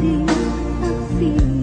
body I feel